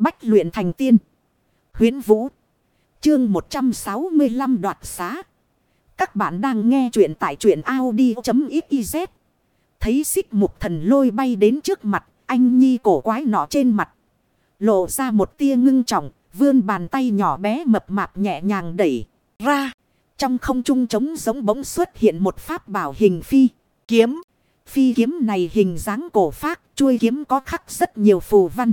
Bách luyện thành tiên. Huyến Vũ. Chương 165 đoạt xá. Các bạn đang nghe truyện tại truyện Audi.xyz. Thấy xích mục thần lôi bay đến trước mặt. Anh Nhi cổ quái nọ trên mặt. Lộ ra một tia ngưng trọng. Vươn bàn tay nhỏ bé mập mạp nhẹ nhàng đẩy ra. Trong không trung trống giống bỗng xuất hiện một pháp bảo hình phi. Kiếm. Phi kiếm này hình dáng cổ phác. Chuôi kiếm có khắc rất nhiều phù văn.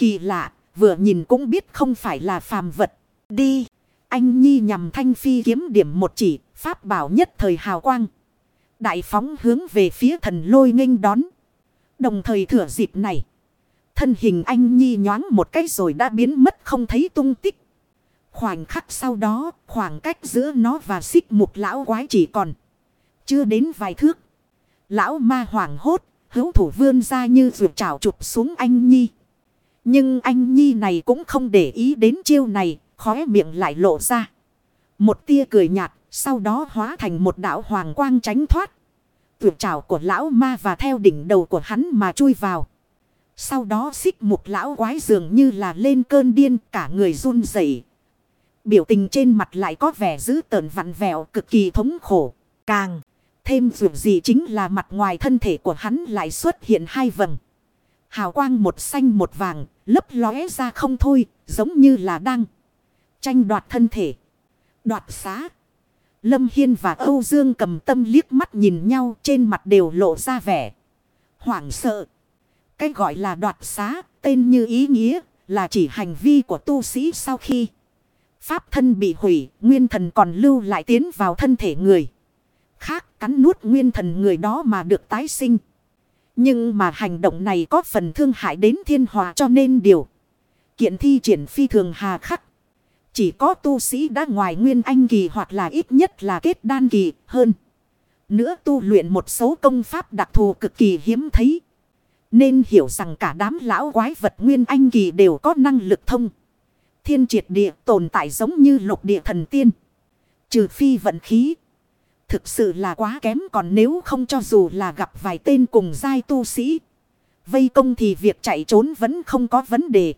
Kỳ lạ. Vừa nhìn cũng biết không phải là phàm vật. Đi. Anh Nhi nhằm thanh phi kiếm điểm một chỉ. Pháp bảo nhất thời hào quang. Đại phóng hướng về phía thần lôi nghênh đón. Đồng thời thừa dịp này. Thân hình anh Nhi nhoáng một cái rồi đã biến mất không thấy tung tích. Khoảnh khắc sau đó, khoảng cách giữa nó và xích mục lão quái chỉ còn. Chưa đến vài thước. Lão ma hoảng hốt, hữu thủ vươn ra như rượu trào chụp xuống anh Nhi. Nhưng anh Nhi này cũng không để ý đến chiêu này, khóe miệng lại lộ ra. Một tia cười nhạt, sau đó hóa thành một đạo hoàng quang tránh thoát. Tuyệt trào của lão ma và theo đỉnh đầu của hắn mà chui vào. Sau đó xích một lão quái dường như là lên cơn điên cả người run rẩy Biểu tình trên mặt lại có vẻ dữ tợn vặn vẹo cực kỳ thống khổ. Càng thêm dù gì chính là mặt ngoài thân thể của hắn lại xuất hiện hai vầng. Hào quang một xanh một vàng, lấp lóe ra không thôi, giống như là đang tranh đoạt thân thể. Đoạt xá. Lâm Hiên và Âu Dương cầm tâm liếc mắt nhìn nhau trên mặt đều lộ ra vẻ. Hoảng sợ. Cái gọi là đoạt xá, tên như ý nghĩa, là chỉ hành vi của tu sĩ sau khi pháp thân bị hủy, nguyên thần còn lưu lại tiến vào thân thể người. Khác cắn nuốt nguyên thần người đó mà được tái sinh. Nhưng mà hành động này có phần thương hại đến thiên hòa cho nên điều. Kiện thi triển phi thường hà khắc. Chỉ có tu sĩ đã ngoài nguyên anh kỳ hoặc là ít nhất là kết đan kỳ hơn. Nữa tu luyện một số công pháp đặc thù cực kỳ hiếm thấy. Nên hiểu rằng cả đám lão quái vật nguyên anh kỳ đều có năng lực thông. Thiên triệt địa tồn tại giống như lục địa thần tiên. Trừ phi vận khí. Thực sự là quá kém còn nếu không cho dù là gặp vài tên cùng giai tu sĩ. Vây công thì việc chạy trốn vẫn không có vấn đề.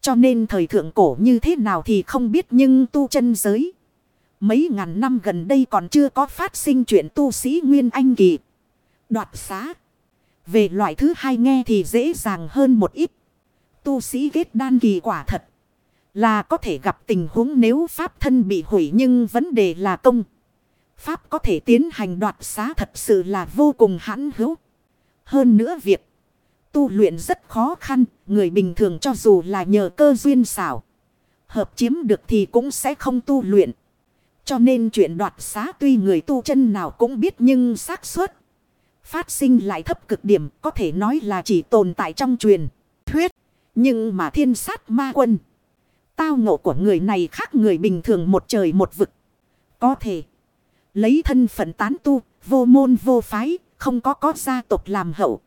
Cho nên thời thượng cổ như thế nào thì không biết nhưng tu chân giới. Mấy ngàn năm gần đây còn chưa có phát sinh chuyện tu sĩ Nguyên Anh Kỳ. Đoạt xá. Về loại thứ hai nghe thì dễ dàng hơn một ít. Tu sĩ kết đan kỳ quả thật. Là có thể gặp tình huống nếu pháp thân bị hủy nhưng vấn đề là công. Pháp có thể tiến hành đoạt xá thật sự là vô cùng hãn hữu. Hơn nữa việc tu luyện rất khó khăn, người bình thường cho dù là nhờ cơ duyên xảo. Hợp chiếm được thì cũng sẽ không tu luyện. Cho nên chuyện đoạt xá tuy người tu chân nào cũng biết nhưng xác suất phát sinh lại thấp cực điểm có thể nói là chỉ tồn tại trong truyền thuyết. Nhưng mà thiên sát ma quân. Tao ngộ của người này khác người bình thường một trời một vực. Có thể lấy thân phận tán tu, vô môn vô phái, không có có gia tộc làm hậu.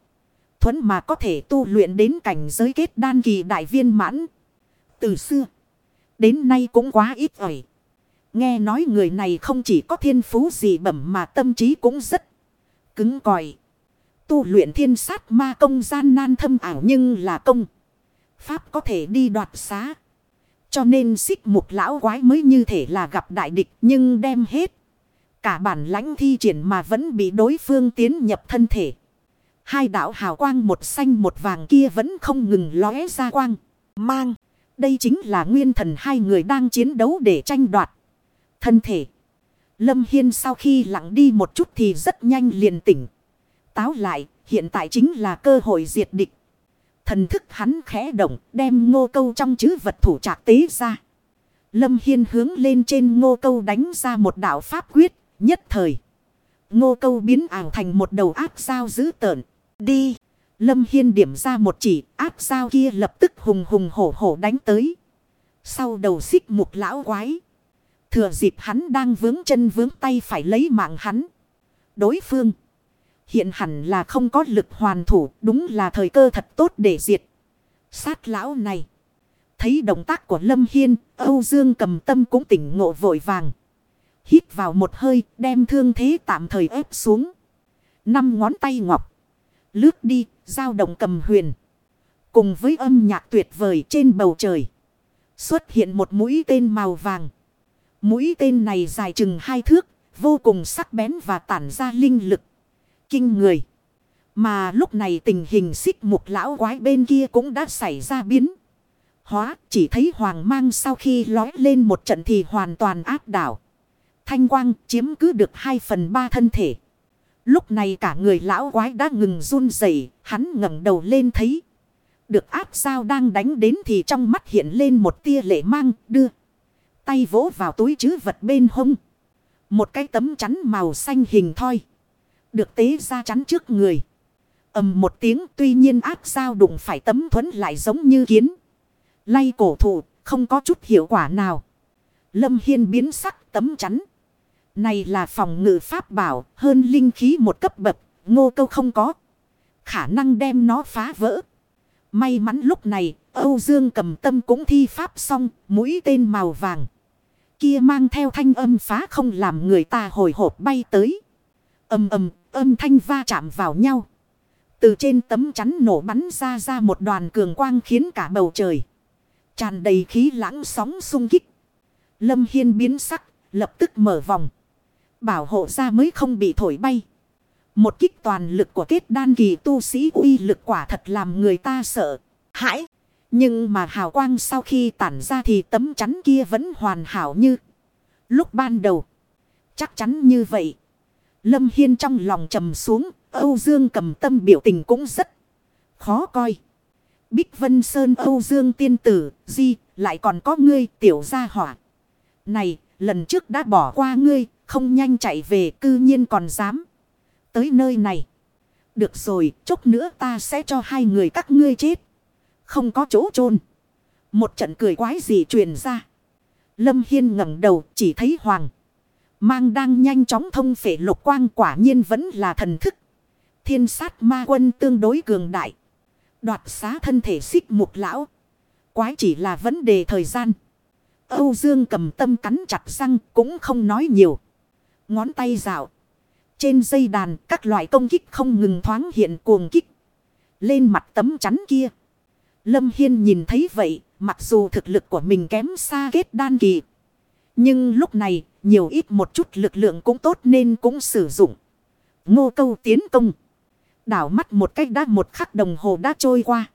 Thuấn mà có thể tu luyện đến cảnh giới kết đan kỳ đại viên mãn. Từ xưa đến nay cũng quá ít ỏi. Nghe nói người này không chỉ có thiên phú gì bẩm mà tâm trí cũng rất cứng còi. Tu luyện thiên sát ma công gian nan thâm ảo nhưng là công. Pháp có thể đi đoạt xá. Cho nên xích mục lão quái mới như thể là gặp đại địch nhưng đem hết. Cả bản lãnh thi triển mà vẫn bị đối phương tiến nhập thân thể. Hai đạo hào quang một xanh một vàng kia vẫn không ngừng lóe ra quang. Mang. Đây chính là nguyên thần hai người đang chiến đấu để tranh đoạt. Thân thể. Lâm Hiên sau khi lặng đi một chút thì rất nhanh liền tỉnh. Táo lại, hiện tại chính là cơ hội diệt địch. Thần thức hắn khẽ động, đem ngô câu trong chữ vật thủ trạc tế ra. Lâm Hiên hướng lên trên ngô câu đánh ra một đạo pháp quyết, nhất thời. Ngô câu biến ảo thành một đầu áp sao dữ tợn. Đi! Lâm Hiên điểm ra một chỉ, áp sao kia lập tức hùng hùng hổ hổ đánh tới. Sau đầu xích mục lão quái. Thừa dịp hắn đang vướng chân vướng tay phải lấy mạng hắn. Đối phương. Hiện hẳn là không có lực hoàn thủ. Đúng là thời cơ thật tốt để diệt. Sát lão này. Thấy động tác của Lâm Hiên. Âu Dương cầm tâm cũng tỉnh ngộ vội vàng. Hít vào một hơi. Đem thương thế tạm thời ép xuống. Năm ngón tay ngọc. Lướt đi. dao động cầm huyền. Cùng với âm nhạc tuyệt vời trên bầu trời. Xuất hiện một mũi tên màu vàng. Mũi tên này dài chừng hai thước. Vô cùng sắc bén và tản ra linh lực. Kinh người. Mà lúc này tình hình xích mục lão quái bên kia cũng đã xảy ra biến. Hóa, chỉ thấy hoàng mang sau khi lói lên một trận thì hoàn toàn áp đảo. Thanh quang chiếm cứ được hai phần ba thân thể. Lúc này cả người lão quái đã ngừng run rẩy, hắn ngẩng đầu lên thấy. Được áp sao đang đánh đến thì trong mắt hiện lên một tia lệ mang đưa. Tay vỗ vào túi chứ vật bên hông. Một cái tấm chắn màu xanh hình thoi. Được tế ra chắn trước người ầm một tiếng tuy nhiên áp sao đụng phải tấm thuẫn lại giống như kiến. Lay cổ thụ không có chút hiệu quả nào. Lâm Hiên biến sắc tấm chắn. Này là phòng ngự pháp bảo hơn linh khí một cấp bậc. Ngô câu không có. Khả năng đem nó phá vỡ. May mắn lúc này Âu Dương cầm tâm cũng thi pháp xong. Mũi tên màu vàng. Kia mang theo thanh âm phá không làm người ta hồi hộp bay tới. Âm âm âm thanh va chạm vào nhau. Từ trên tấm chắn nổ bắn ra ra một đoàn cường quang khiến cả bầu trời. Tràn đầy khí lãng sóng sung kích. Lâm Hiên biến sắc, lập tức mở vòng. Bảo hộ ra mới không bị thổi bay. Một kích toàn lực của kết đan kỳ tu sĩ uy lực quả thật làm người ta sợ. Hãi! Nhưng mà hào quang sau khi tản ra thì tấm chắn kia vẫn hoàn hảo như lúc ban đầu. Chắc chắn như vậy. Lâm Hiên trong lòng trầm xuống, Âu Dương cầm tâm biểu tình cũng rất khó coi. Bích Vân Sơn Âu Dương tiên tử, di, lại còn có ngươi tiểu gia hỏa. Này, lần trước đã bỏ qua ngươi, không nhanh chạy về cư nhiên còn dám. Tới nơi này. Được rồi, chút nữa ta sẽ cho hai người các ngươi chết. Không có chỗ chôn Một trận cười quái gì truyền ra. Lâm Hiên ngẩng đầu chỉ thấy Hoàng. Mang đang nhanh chóng thông phệ lục quang quả nhiên vẫn là thần thức. Thiên sát ma quân tương đối cường đại. Đoạt xá thân thể xích mục lão. Quái chỉ là vấn đề thời gian. Âu Dương cầm tâm cắn chặt răng cũng không nói nhiều. Ngón tay dạo. Trên dây đàn các loại công kích không ngừng thoáng hiện cuồng kích. Lên mặt tấm chắn kia. Lâm Hiên nhìn thấy vậy. Mặc dù thực lực của mình kém xa kết đan kỳ. Nhưng lúc này, nhiều ít một chút lực lượng cũng tốt nên cũng sử dụng. Ngô câu tiến công. Đảo mắt một cách đã một khắc đồng hồ đã trôi qua.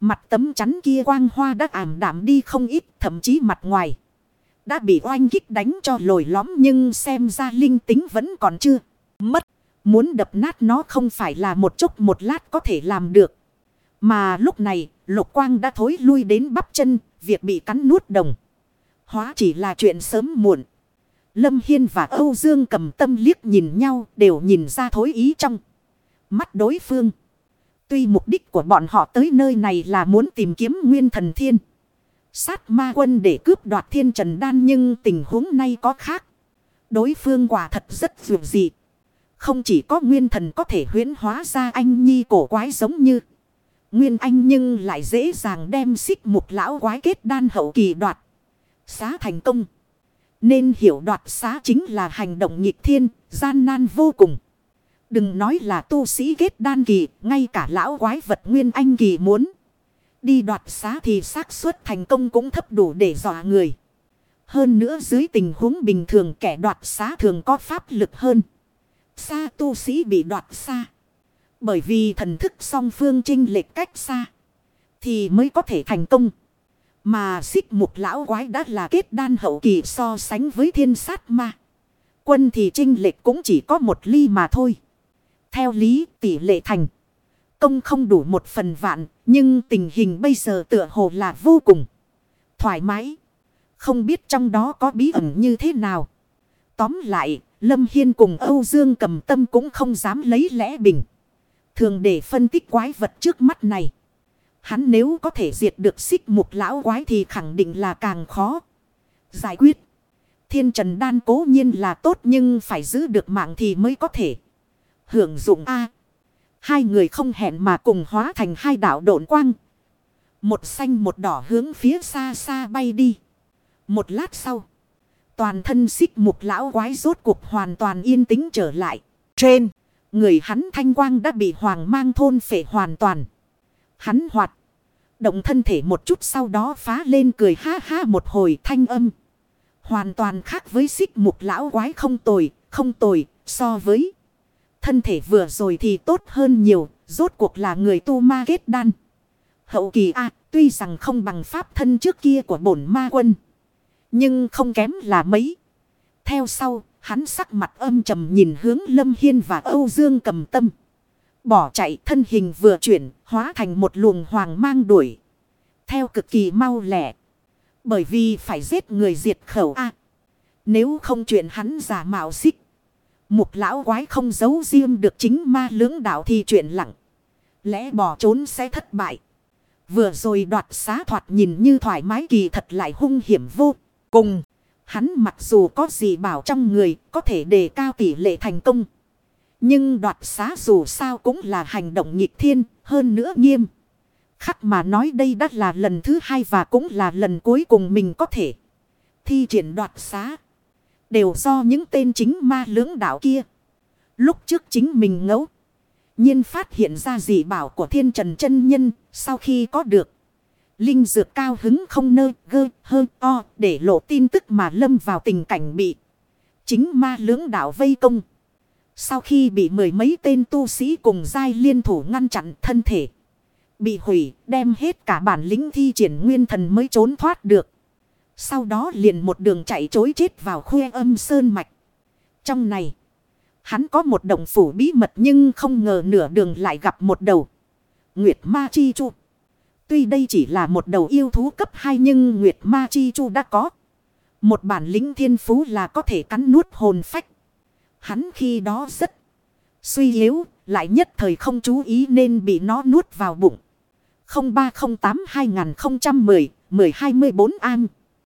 Mặt tấm chắn kia quang hoa đã ảm đạm đi không ít, thậm chí mặt ngoài. Đã bị oanh kích đánh cho lồi lõm nhưng xem ra linh tính vẫn còn chưa mất. Muốn đập nát nó không phải là một chút một lát có thể làm được. Mà lúc này, lục quang đã thối lui đến bắp chân, việc bị cắn nuốt đồng. Hóa chỉ là chuyện sớm muộn. Lâm Hiên và Âu Dương cầm tâm liếc nhìn nhau, đều nhìn ra thối ý trong mắt đối phương. Tuy mục đích của bọn họ tới nơi này là muốn tìm kiếm nguyên thần thiên. Sát ma quân để cướp đoạt thiên trần đan nhưng tình huống này có khác. Đối phương quả thật rất dường dị. Không chỉ có nguyên thần có thể huyễn hóa ra anh nhi cổ quái giống như. Nguyên anh nhưng lại dễ dàng đem xích một lão quái kết đan hậu kỳ đoạt. Xá thành công. Nên hiểu đoạt xá chính là hành động nghịch thiên, gian nan vô cùng. Đừng nói là tu sĩ kết đan kỳ, ngay cả lão quái vật nguyên anh kỳ muốn. Đi đoạt xá thì xác suất thành công cũng thấp đủ để dọa người. Hơn nữa dưới tình huống bình thường kẻ đoạt xá thường có pháp lực hơn. Xa tu sĩ bị đoạt xa. Bởi vì thần thức song phương trinh lệch cách xa. Thì mới có thể thành công. Mà xích mục lão quái đã là kết đan hậu kỳ so sánh với thiên sát ma. Quân thì trinh lệch cũng chỉ có một ly mà thôi. Theo lý tỷ lệ thành. Công không đủ một phần vạn. Nhưng tình hình bây giờ tựa hồ là vô cùng. Thoải mái. Không biết trong đó có bí ẩn như thế nào. Tóm lại. Lâm Hiên cùng Âu Dương cầm tâm cũng không dám lấy lẽ bình. Thường để phân tích quái vật trước mắt này. Hắn nếu có thể diệt được xích mục lão quái thì khẳng định là càng khó. Giải quyết. Thiên trần đan cố nhiên là tốt nhưng phải giữ được mạng thì mới có thể hưởng dụng A. Hai người không hẹn mà cùng hóa thành hai đảo độn quang. Một xanh một đỏ hướng phía xa xa bay đi. Một lát sau. Toàn thân xích mục lão quái rốt cuộc hoàn toàn yên tĩnh trở lại. Trên. Người hắn thanh quang đã bị hoàng mang thôn phệ hoàn toàn. Hắn hoạt. Động thân thể một chút sau đó phá lên cười ha ha một hồi thanh âm. Hoàn toàn khác với xích mục lão quái không tồi, không tồi, so với thân thể vừa rồi thì tốt hơn nhiều, rốt cuộc là người tu ma kết đan. Hậu kỳ A, tuy rằng không bằng pháp thân trước kia của bổn ma quân, nhưng không kém là mấy. Theo sau, hắn sắc mặt âm trầm nhìn hướng Lâm Hiên và Âu Dương cầm tâm. Bỏ chạy thân hình vừa chuyển, hóa thành một luồng hoàng mang đuổi. Theo cực kỳ mau lẻ. Bởi vì phải giết người diệt khẩu A. nếu không chuyện hắn giả mạo xích. Mục lão quái không giấu riêng được chính ma lưỡng đạo thì chuyện lặng. Lẽ bỏ trốn sẽ thất bại. Vừa rồi đoạt xá thoạt nhìn như thoải mái kỳ thật lại hung hiểm vô cùng. Hắn mặc dù có gì bảo trong người, có thể đề cao tỷ lệ thành công. Nhưng đoạt xá dù sao cũng là hành động nghịch thiên, hơn nữa nghiêm. Khắc mà nói đây đã là lần thứ hai và cũng là lần cuối cùng mình có thể thi triển đoạt xá. Đều do những tên chính ma lưỡng đạo kia. Lúc trước chính mình ngẫu. nhiên phát hiện ra dị bảo của thiên trần chân nhân, sau khi có được. Linh dược cao hứng không nơi gơ, hơ, o, để lộ tin tức mà lâm vào tình cảnh bị. Chính ma lưỡng đạo vây công. Sau khi bị mười mấy tên tu sĩ cùng giai liên thủ ngăn chặn thân thể. Bị hủy, đem hết cả bản lĩnh thi triển nguyên thần mới trốn thoát được. Sau đó liền một đường chạy chối chết vào khuê âm sơn mạch. Trong này, hắn có một động phủ bí mật nhưng không ngờ nửa đường lại gặp một đầu. Nguyệt Ma Chi Chu. Tuy đây chỉ là một đầu yêu thú cấp 2 nhưng Nguyệt Ma Chi Chu đã có. Một bản lĩnh thiên phú là có thể cắn nuốt hồn phách. Hắn khi đó rất suy yếu, lại nhất thời không chú ý nên bị nó nuốt vào bụng. 0308 2010 1024 an.